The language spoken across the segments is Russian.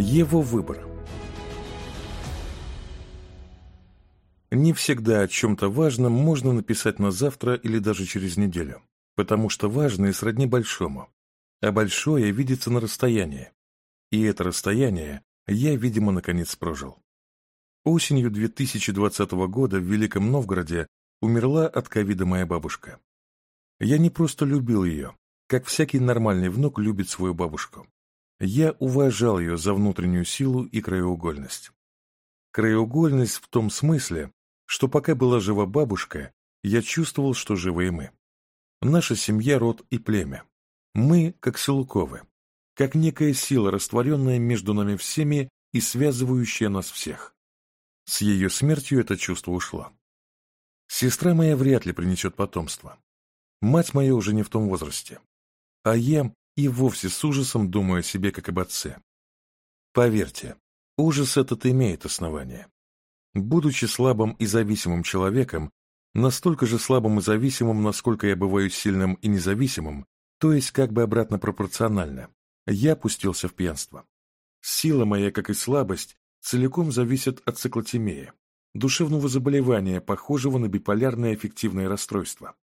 Его выбор. Не всегда о чем-то важном можно написать на завтра или даже через неделю, потому что важное сродни большому, а большое видится на расстоянии. И это расстояние я, видимо, наконец прожил. Осенью 2020 года в Великом Новгороде умерла от ковида моя бабушка. Я не просто любил ее, как всякий нормальный внук любит свою бабушку. Я уважал ее за внутреннюю силу и краеугольность. Краеугольность в том смысле, что пока была жива бабушка, я чувствовал, что живы и мы. Наша семья, род и племя. Мы, как Силуковы, как некая сила, растворенная между нами всеми и связывающая нас всех. С ее смертью это чувство ушло. Сестра моя вряд ли принесет потомство. Мать моя уже не в том возрасте. А я и вовсе с ужасом думаю о себе как об отце. Поверьте, ужас этот имеет основание. Будучи слабым и зависимым человеком, настолько же слабым и зависимым, насколько я бываю сильным и независимым, то есть как бы обратно пропорционально, я пустился в пьянство. Сила моя, как и слабость, целиком зависит от циклотемии, душевного заболевания, похожего на биполярное эффективное расстройство.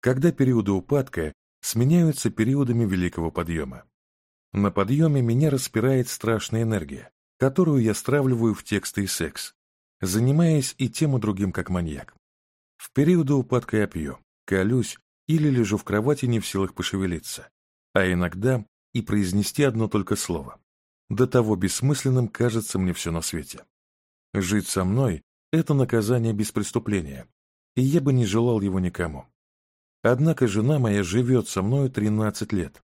Когда периоды упадка сменяются периодами великого подъема. На подъеме меня распирает страшная энергия, которую я стравливаю в тексты и секс, занимаясь и тем и другим как маньяк. В периоды упадка я пью, колюсь или лежу в кровати не в силах пошевелиться, а иногда и произнести одно только слово. До того бессмысленным кажется мне все на свете. Жить со мной — это наказание без преступления, и я бы не желал его никому. Однако жена моя живет со мною 13 лет,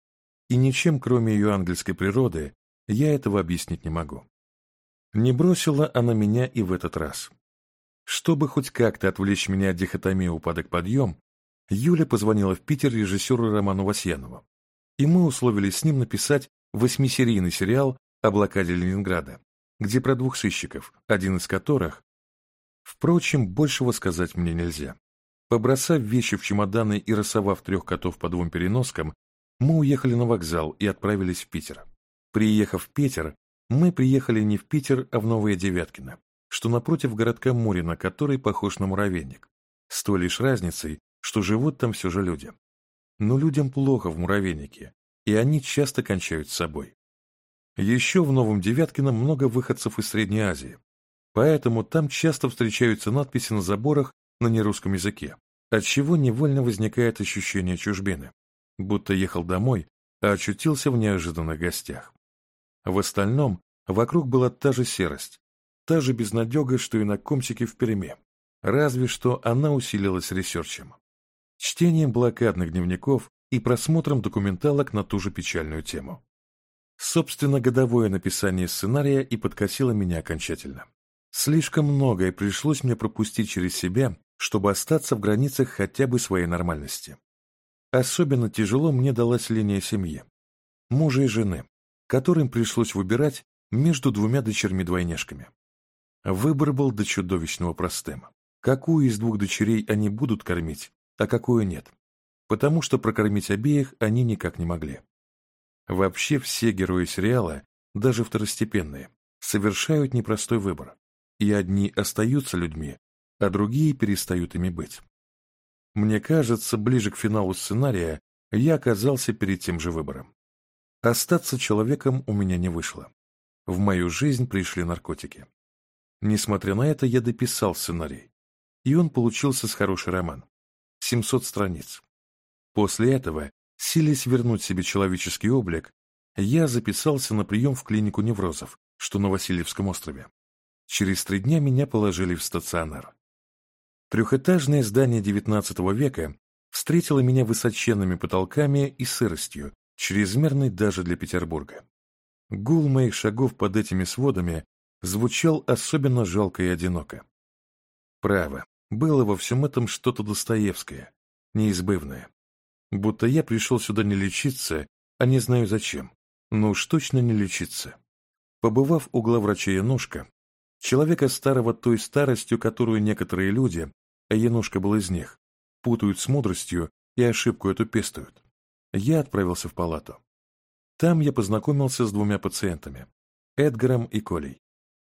и ничем, кроме ее ангельской природы, я этого объяснить не могу. Не бросила она меня и в этот раз. Чтобы хоть как-то отвлечь меня от дихотомии упадок-подъем, Юля позвонила в Питер режиссеру Роману Васьянову, и мы условились с ним написать восьмисерийный сериал о блокаде Ленинграда, где про двух сыщиков, один из которых... Впрочем, большего сказать мне нельзя. Побросав вещи в чемоданы и рассовав трех котов по двум переноскам, мы уехали на вокзал и отправились в Питер. Приехав в Питер, мы приехали не в Питер, а в Новое Девяткино, что напротив городка Мурина, который похож на муравейник, с той лишь разницей, что живут там все же люди. Но людям плохо в муравейнике, и они часто кончают с собой. Еще в Новом Девяткино много выходцев из Средней Азии, поэтому там часто встречаются надписи на заборах на нерусском языке, отчего невольно возникает ощущение чужбины, будто ехал домой, а очутился в неожиданных гостях. В остальном, вокруг была та же серость, та же безнадега, что и на комсике в Перми, разве что она усилилась ресерчем, чтением блокадных дневников и просмотром документалок на ту же печальную тему. Собственно, годовое написание сценария и подкосило меня окончательно. Слишком многое пришлось мне пропустить через себя чтобы остаться в границах хотя бы своей нормальности. Особенно тяжело мне далась линия семьи, мужа и жены, которым пришлось выбирать между двумя дочерьми-двойняшками. Выбор был до чудовищного простым. Какую из двух дочерей они будут кормить, а какую нет, потому что прокормить обеих они никак не могли. Вообще все герои сериала, даже второстепенные, совершают непростой выбор, и одни остаются людьми, а другие перестают ими быть. Мне кажется, ближе к финалу сценария я оказался перед тем же выбором. Остаться человеком у меня не вышло. В мою жизнь пришли наркотики. Несмотря на это, я дописал сценарий. И он получился с хороший роман. 700 страниц. После этого, силясь вернуть себе человеческий облик, я записался на прием в клинику неврозов, что на Васильевском острове. Через три дня меня положили в стационар. Трехэтажное здание XIX века встретило меня высоченными потолками и сыростью, чрезмерной даже для Петербурга. Гул моих шагов под этими сводами звучал особенно жалко и одиноко. Право, было во всем этом что-то Достоевское, неизбывное. Будто я пришел сюда не лечиться, а не знаю зачем, но уж точно не лечиться. Побывав у главврача Янушка, человека старого той старостью, которую некоторые люди а Янушка был из них. Путают с мудростью и ошибку эту пестуют. Я отправился в палату. Там я познакомился с двумя пациентами – Эдгаром и Колей.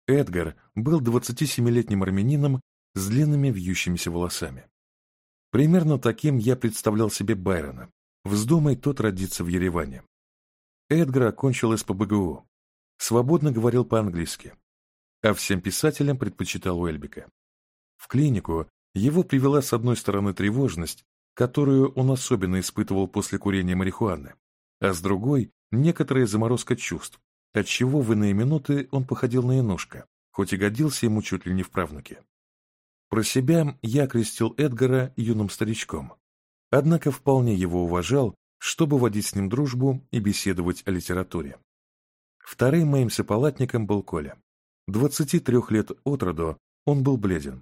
Эдгар был 27-летним армянином с длинными вьющимися волосами. Примерно таким я представлял себе Байрона. Вздумай тот родиться в Ереване. Эдгар окончил СПБГУ. Свободно говорил по-английски. А всем писателям предпочитал Уэльбика. В клинику его привела с одной стороны тревожность, которую он особенно испытывал после курения марихуаны, а с другой – некоторая заморозка чувств, отчего в иные минуты он походил на инушка, хоть и годился ему чуть ли не в правнуке. Про себя я крестил Эдгара юным старичком, однако вполне его уважал, чтобы водить с ним дружбу и беседовать о литературе. Вторым моим сополатником был Коля. 23 лет от роду он был бледен,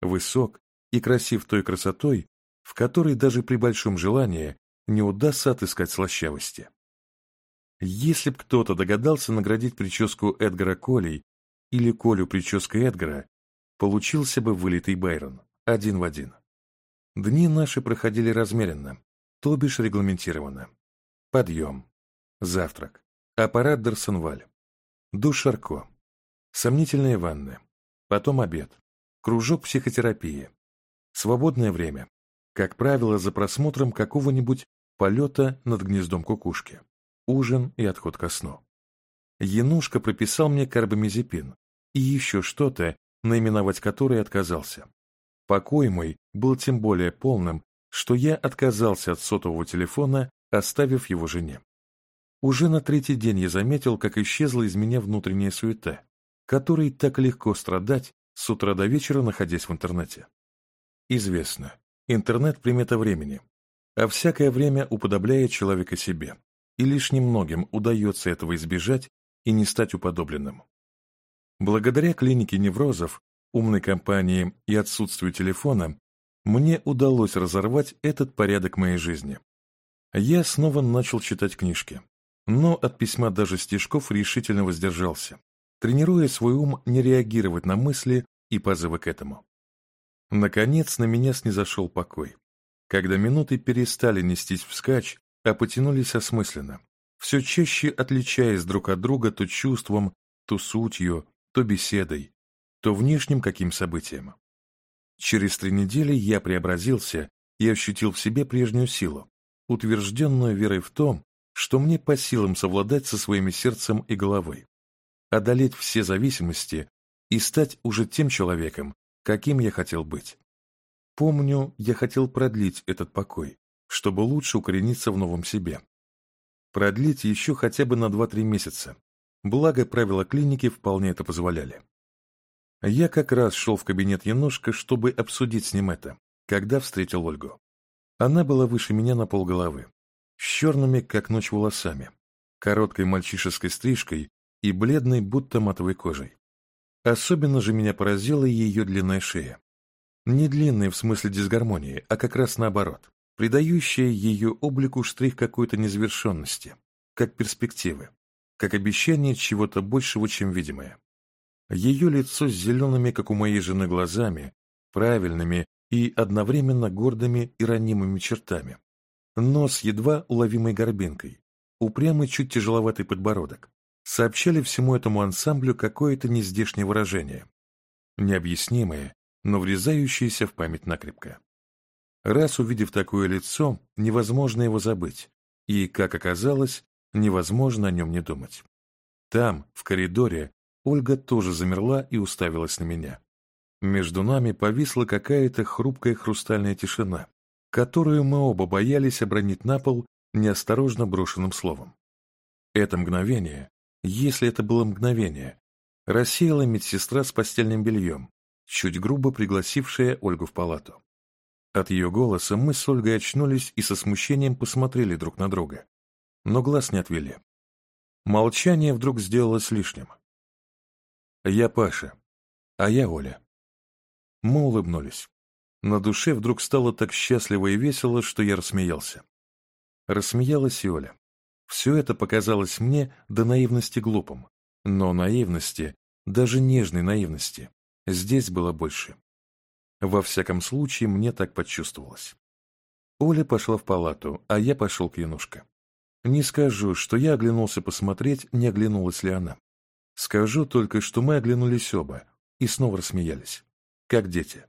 высок, и красив той красотой, в которой даже при большом желании не удастся отыскать слащавости. Если б кто-то догадался наградить прическу Эдгара Колей или Колю прической Эдгара, получился бы вылитый Байрон, один в один. Дни наши проходили размеренно, то бишь регламентированно. Подъем, завтрак, аппарат Дарсенваль, душ Шарко, сомнительные ванны, потом обед, кружок психотерапии, Свободное время. Как правило, за просмотром какого-нибудь полета над гнездом кукушки. Ужин и отход ко сну. Янушка прописал мне карбамизепин и еще что-то, наименовать которое отказался. Покой мой был тем более полным, что я отказался от сотового телефона, оставив его жене. Уже на третий день я заметил, как исчезла из меня внутренняя суета, которой так легко страдать с утра до вечера, находясь в интернете. Известно, интернет – примета времени, а всякое время уподобляет человека себе, и лишь немногим удается этого избежать и не стать уподобленным. Благодаря клинике неврозов, умной компании и отсутствию телефона мне удалось разорвать этот порядок моей жизни. Я снова начал читать книжки, но от письма даже стишков решительно воздержался, тренируя свой ум не реагировать на мысли и позывы к этому. Наконец на меня снизошел покой. Когда минуты перестали нестись вскачь, а потянулись осмысленно, все чаще отличаясь друг от друга то чувством, то сутью, то беседой, то внешним каким событием. Через три недели я преобразился и ощутил в себе прежнюю силу, утвержденную верой в том, что мне по силам совладать со своими сердцем и головой, одолеть все зависимости и стать уже тем человеком, каким я хотел быть. Помню, я хотел продлить этот покой, чтобы лучше укорениться в новом себе. Продлить еще хотя бы на 2-3 месяца. Благо, правила клиники вполне это позволяли. Я как раз шел в кабинет Яношка, чтобы обсудить с ним это, когда встретил Ольгу. Она была выше меня на полголовы, с черными, как ночь, волосами, короткой мальчишеской стрижкой и бледной, будто матовой кожей. Особенно же меня поразила ее длинная шея. Не длинная в смысле дисгармонии, а как раз наоборот, придающая ее облику штрих какой-то незавершенности, как перспективы, как обещание чего-то большего, чем видимое. Ее лицо с зелеными, как у моей жены, глазами, правильными и одновременно гордыми и ранимыми чертами. Нос едва уловимой горбинкой, упрямый чуть тяжеловатый подбородок, сообщали всему этому ансамблю какое-то нездешнее выражение, необъяснимое, но врезающееся в память накрепко. Раз увидев такое лицо, невозможно его забыть, и, как оказалось, невозможно о нем не думать. Там, в коридоре, Ольга тоже замерла и уставилась на меня. Между нами повисла какая-то хрупкая хрустальная тишина, которую мы оба боялись обронить на пол неосторожно брошенным словом. Это мгновение если это было мгновение, рассеяла медсестра с постельным бельем, чуть грубо пригласившая Ольгу в палату. От ее голоса мы с Ольгой очнулись и со смущением посмотрели друг на друга, но глаз не отвели. Молчание вдруг сделалось лишним. «Я Паша, а я Оля». Мы улыбнулись. На душе вдруг стало так счастливо и весело, что я рассмеялся. Рассмеялась и Оля. Все это показалось мне до наивности глупым, но наивности, даже нежной наивности, здесь было больше. Во всяком случае, мне так почувствовалось. Оля пошла в палату, а я пошел к Янушке. Не скажу, что я оглянулся посмотреть, не оглянулась ли она. Скажу только, что мы оглянулись оба и снова рассмеялись, как дети.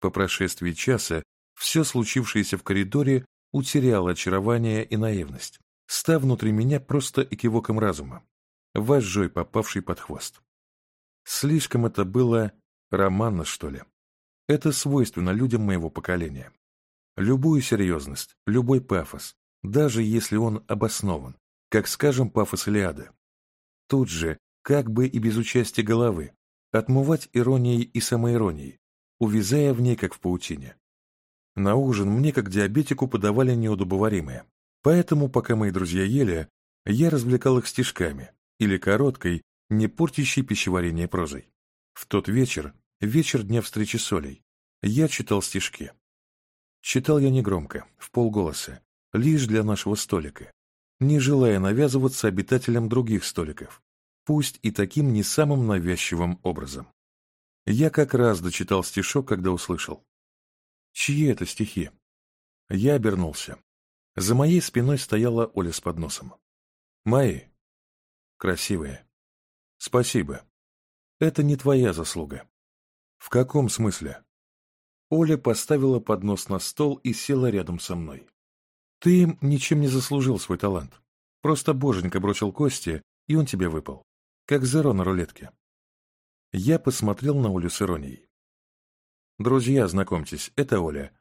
По прошествии часа все случившееся в коридоре утеряло очарование и наивность ста внутри меня просто экивоком разума, вожжой, попавший под хвост. Слишком это было романно, что ли. Это свойственно людям моего поколения. Любую серьезность, любой пафос, даже если он обоснован, как, скажем, пафос Илиады. Тут же, как бы и без участия головы, отмывать иронией и самоиронией, увязая в ней, как в паутине. На ужин мне, как диабетику, подавали неудобоваримое. Поэтому, пока мои друзья ели, я развлекал их стишками или короткой, не портящей пищеварение прозой. В тот вечер, вечер дня встречи с Олей, я читал стишки. Читал я негромко, в полголоса, лишь для нашего столика, не желая навязываться обитателям других столиков, пусть и таким не самым навязчивым образом. Я как раз дочитал стишок, когда услышал. Чьи это стихи? Я обернулся. За моей спиной стояла Оля с подносом. «Мои. Красивые. Спасибо. Это не твоя заслуга». «В каком смысле?» Оля поставила поднос на стол и села рядом со мной. «Ты им ничем не заслужил свой талант. Просто боженька бросил кости, и он тебе выпал. Как зеро на рулетке». Я посмотрел на Олю с иронией. «Друзья, знакомьтесь, это Оля,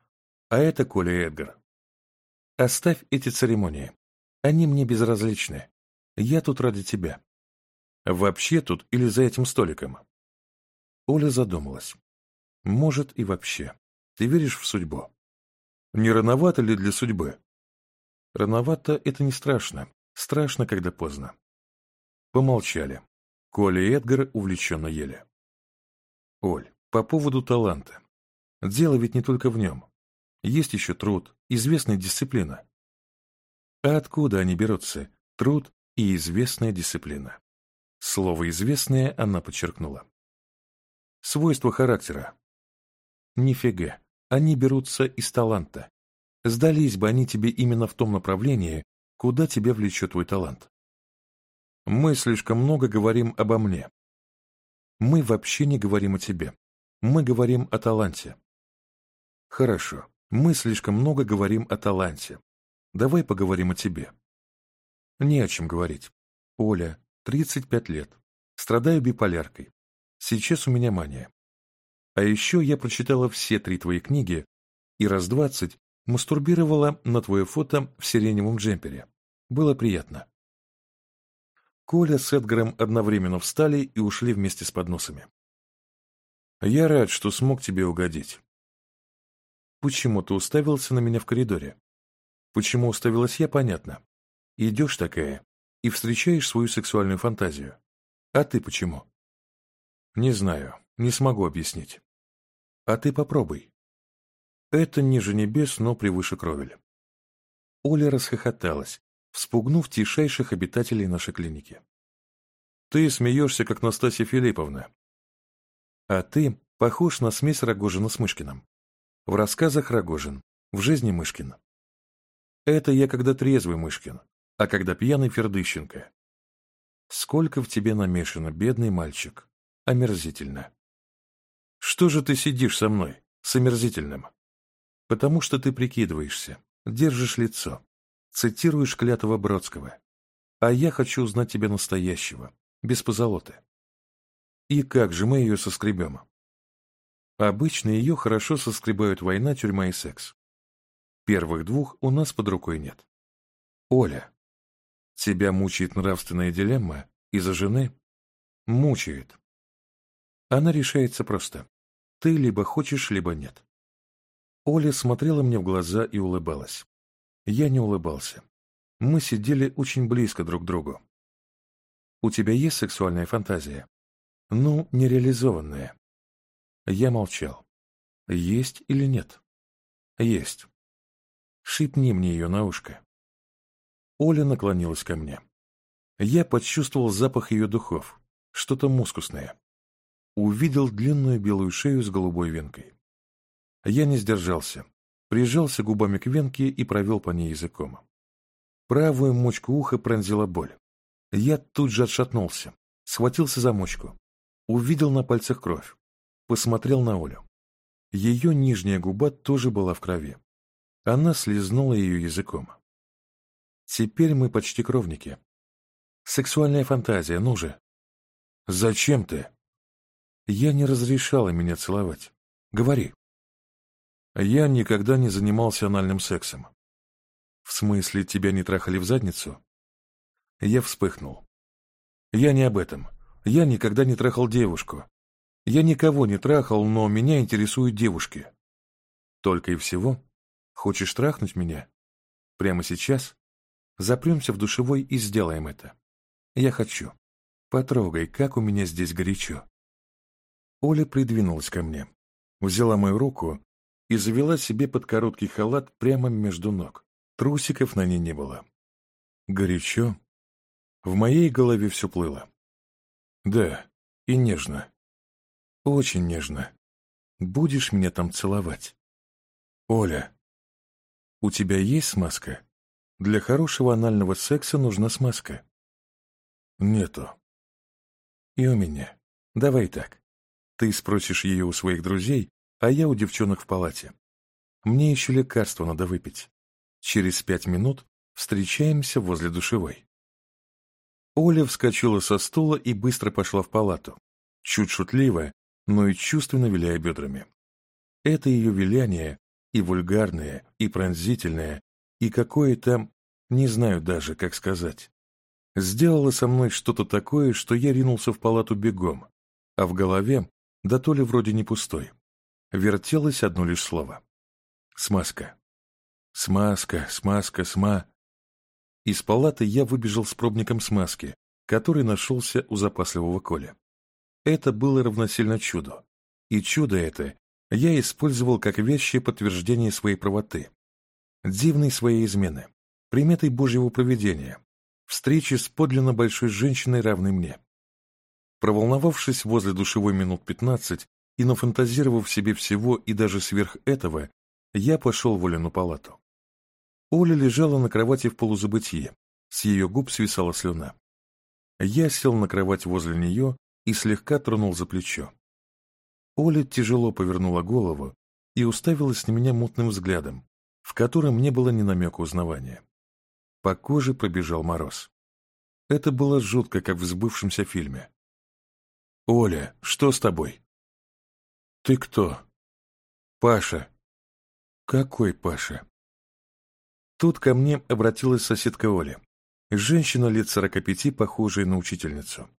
а это Коля Эдгар. Оставь эти церемонии. Они мне безразличны. Я тут ради тебя. Вообще тут или за этим столиком? Оля задумалась. Может и вообще. Ты веришь в судьбу? Не рановато ли для судьбы? Рановато — это не страшно. Страшно, когда поздно. Помолчали. Коля и Эдгар увлеченно ели. Оль, по поводу таланта. Дело ведь не только в нем. Есть еще труд, известная дисциплина. А откуда они берутся? Труд и известная дисциплина. Слово «известное» она подчеркнула. Свойства характера. Нифига, они берутся из таланта. Сдались бы они тебе именно в том направлении, куда тебя влечет твой талант. Мы слишком много говорим обо мне. Мы вообще не говорим о тебе. Мы говорим о таланте. Хорошо, мы слишком много говорим о таланте. Давай поговорим о тебе. Не о чем говорить. Оля, 35 лет. Страдаю биполяркой. Сейчас у меня мания. А еще я прочитала все три твои книги и раз двадцать мастурбировала на твое фото в сиреневом джемпере. Было приятно. Коля с Эдгаром одновременно встали и ушли вместе с подносами. «Я рад, что смог тебе угодить почему-то уставился на меня в коридоре. Почему уставилась я, понятно. Идешь такая и встречаешь свою сексуальную фантазию. А ты почему? Не знаю, не смогу объяснить. А ты попробуй. Это ниже небес, но превыше кровель. Оля расхохоталась, вспугнув тишайших обитателей нашей клиники. Ты смеешься, как Настасья Филипповна. А ты похож на смесь Рогожина с Мышкиным. В рассказах Рогожин. В жизни Мышкина. Это я когда трезвый Мышкин, а когда пьяный Фердыщенко. Сколько в тебе намешано, бедный мальчик. Омерзительно. Что же ты сидишь со мной, с омерзительным? Потому что ты прикидываешься, держишь лицо, цитируешь клятого Бродского. А я хочу узнать тебя настоящего, без позолоты. И как же мы ее соскребем? Обычно ее хорошо соскребают война, тюрьма и секс. Первых двух у нас под рукой нет. Оля. Тебя мучает нравственная дилемма из-за жены? Мучает. Она решается просто. Ты либо хочешь, либо нет. Оля смотрела мне в глаза и улыбалась. Я не улыбался. Мы сидели очень близко друг к другу. У тебя есть сексуальная фантазия? Ну, нереализованная. Я молчал. Есть или нет? Есть. Шипни мне ее на ушко. Оля наклонилась ко мне. Я почувствовал запах ее духов, что-то мускусное. Увидел длинную белую шею с голубой венкой. Я не сдержался, прижался губами к венке и провел по ней языком. Правую мочку уха пронзила боль. Я тут же отшатнулся, схватился за мочку. Увидел на пальцах кровь посмотрел на Олю. Ее нижняя губа тоже была в крови. Она слезнула ее языком. «Теперь мы почти кровники. Сексуальная фантазия, ну же!» «Зачем ты?» «Я не разрешала меня целовать. Говори». «Я никогда не занимался анальным сексом». «В смысле, тебя не трахали в задницу?» Я вспыхнул. «Я не об этом. Я никогда не трахал девушку. Я никого не трахал, но меня интересуют девушки. Только и всего? Хочешь трахнуть меня? Прямо сейчас? Запремся в душевой и сделаем это. Я хочу. Потрогай, как у меня здесь горячо. Оля придвинулась ко мне, взяла мою руку и завела себе под короткий халат прямо между ног. Трусиков на ней не было. Горячо. В моей голове все плыло. Да, и нежно. очень нежно. Будешь меня там целовать? Оля, у тебя есть смазка? Для хорошего анального секса нужна смазка. Нету. И у меня. Давай так. Ты спросишь ее у своих друзей, а я у девчонок в палате. Мне еще лекарство надо выпить. Через пять минут встречаемся возле душевой. Оля вскочила со стула и быстро пошла в палату. Чуть шутливая, но и чувственно виляя бедрами. Это ее виляние, и вульгарное, и пронзительное, и какое-то, не знаю даже, как сказать, сделало со мной что-то такое, что я ринулся в палату бегом, а в голове, да то ли вроде не пустой, вертелось одно лишь слово. Смазка. Смазка, смазка, сма. Из палаты я выбежал с пробником смазки, который нашелся у запасливого Коля. Это было равносильно чуду. И чудо это я использовал как вещи подтверждение своей правоты, дивной своей измены, приметой Божьего провидения, встречи с подлинно большой женщиной, равной мне. Проволновавшись возле душевой минут пятнадцать и нафантазировав себе всего и даже сверх этого, я пошел в Олину палату. Оля лежала на кровати в полузабытии, с ее губ свисала слюна. Я сел на кровать возле нее и слегка тронул за плечо. Оля тяжело повернула голову и уставилась на меня мутным взглядом, в котором не было ни намека узнавания. По коже пробежал мороз. Это было жутко, как в сбывшемся фильме. «Оля, что с тобой?» «Ты кто?» «Паша». «Какой Паша?» Тут ко мне обратилась соседка Оля, женщина лет сорока пяти, похожая на учительницу.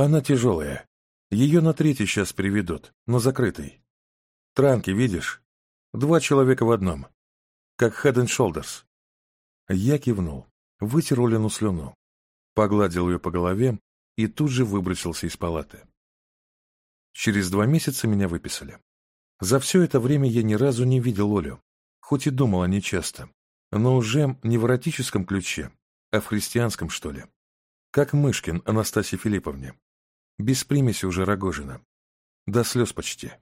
Она тяжелая. Ее на третий сейчас приведут, на закрытый. Транки, видишь? Два человека в одном. Как Head and Shoulders. Я кивнул, вытер Олину слюну, погладил ее по голове и тут же выбросился из палаты. Через два месяца меня выписали. За все это время я ни разу не видел Олю, хоть и думал о ней часто, но уже не в эротическом ключе, а в христианском, что ли. Как Мышкин Анастасии Филипповне без примеси уже Рогожина. До слез почти.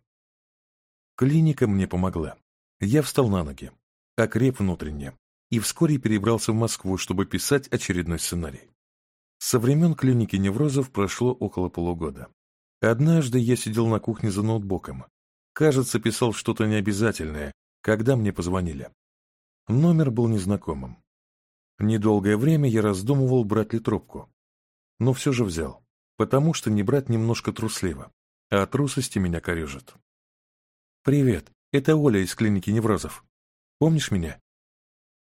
Клиника мне помогла. Я встал на ноги, окреп внутренне, и вскоре перебрался в Москву, чтобы писать очередной сценарий. Со времен клиники неврозов прошло около полугода. Однажды я сидел на кухне за ноутбоком, Кажется, писал что-то необязательное, когда мне позвонили. Номер был незнакомым. Недолгое время я раздумывал, брать ли трубку. Но все же взял потому что не брать немножко трусливо, а от трусости меня корежит. «Привет, это Оля из клиники неврозов. Помнишь меня?»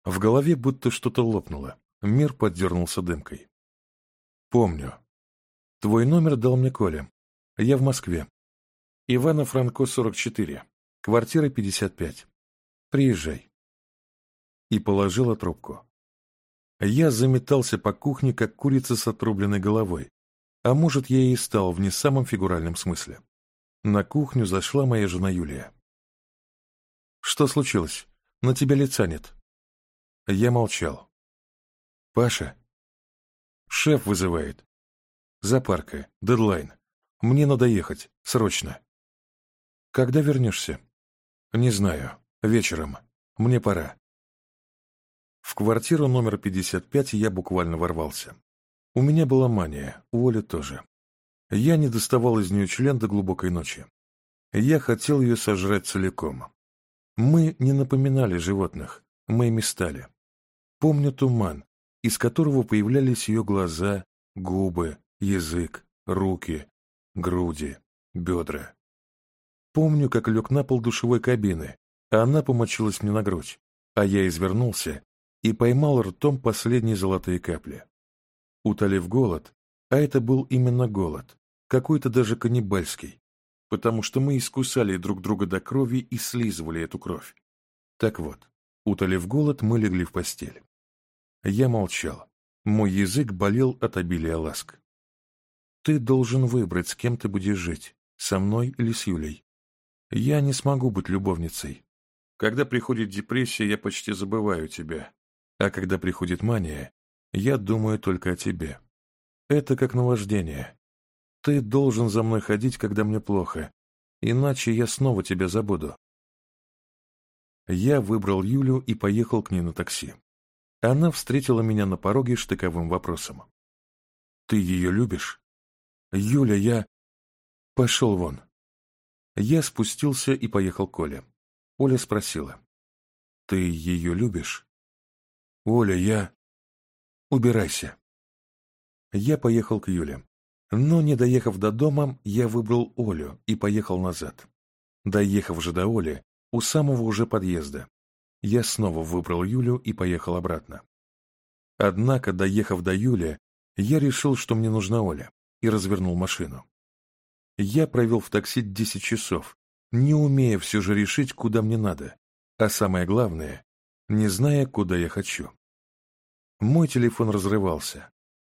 В голове будто что-то лопнуло, мир поддернулся дымкой. «Помню. Твой номер дал мне Коля. Я в Москве. Ивана Франко, 44, квартира 55. Приезжай». И положила трубку. Я заметался по кухне, как курица с отрубленной головой, а может, я и стал в не самом фигуральном смысле. На кухню зашла моя жена Юлия. «Что случилось? На тебя лица нет». Я молчал. «Паша?» «Шеф вызывает. Запарка, дедлайн. Мне надо ехать, срочно». «Когда вернешься?» «Не знаю. Вечером. Мне пора». В квартиру номер 55 я буквально ворвался. У меня была мания, у Оли тоже. Я не доставал из нее член до глубокой ночи. Я хотел ее сожрать целиком. Мы не напоминали животных, мы ими стали. Помню туман, из которого появлялись ее глаза, губы, язык, руки, груди, бедра. Помню, как лег на пол душевой кабины, а она помочилась мне на грудь, а я извернулся и поймал ртом последние золотые капли утолив голод, а это был именно голод, какой-то даже каннибальский, потому что мы искусали друг друга до крови и слизывали эту кровь. Так вот, утолив голод, мы легли в постель. Я молчал. Мой язык болел от обилия ласк. Ты должен выбрать, с кем ты будешь жить, со мной или с Юлей. Я не смогу быть любовницей. Когда приходит депрессия, я почти забываю тебя. А когда приходит мания, я думаю только о тебе. Это как наваждение. Ты должен за мной ходить, когда мне плохо, иначе я снова тебя забуду. Я выбрал Юлю и поехал к ней на такси. Она встретила меня на пороге штыковым вопросом. «Ты ее любишь?» «Юля, я...» «Пошел вон». Я спустился и поехал к Оле. Оля спросила. «Ты ее любишь?» «Оля, я...» Убирайся. Я поехал к Юле. Но, не доехав до дома, я выбрал Олю и поехал назад. Доехав же до Оли, у самого уже подъезда, я снова выбрал Юлю и поехал обратно. Однако, доехав до Юли, я решил, что мне нужна Оля, и развернул машину. Я провел в такси 10 часов, не умея все же решить, куда мне надо, а самое главное, не зная, куда я хочу. Мой телефон разрывался.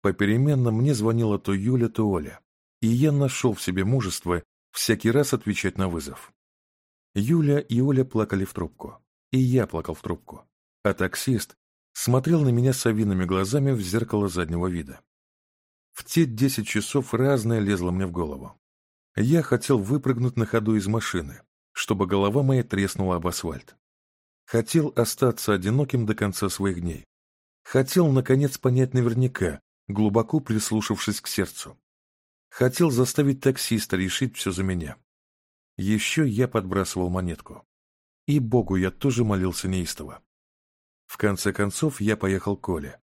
Попеременно мне звонила то Юля, то Оля. И я нашел в себе мужество всякий раз отвечать на вызов. Юля и Оля плакали в трубку. И я плакал в трубку. А таксист смотрел на меня совиными глазами в зеркало заднего вида. В те десять часов разное лезло мне в голову. Я хотел выпрыгнуть на ходу из машины, чтобы голова моя треснула об асфальт. Хотел остаться одиноким до конца своих дней. Хотел, наконец, понять наверняка, глубоко прислушавшись к сердцу. Хотел заставить таксиста решить все за меня. Еще я подбрасывал монетку. И Богу я тоже молился неистово. В конце концов я поехал к Коле,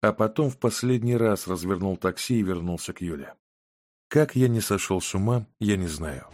а потом в последний раз развернул такси и вернулся к Юле. Как я не сошел с ума, я не знаю.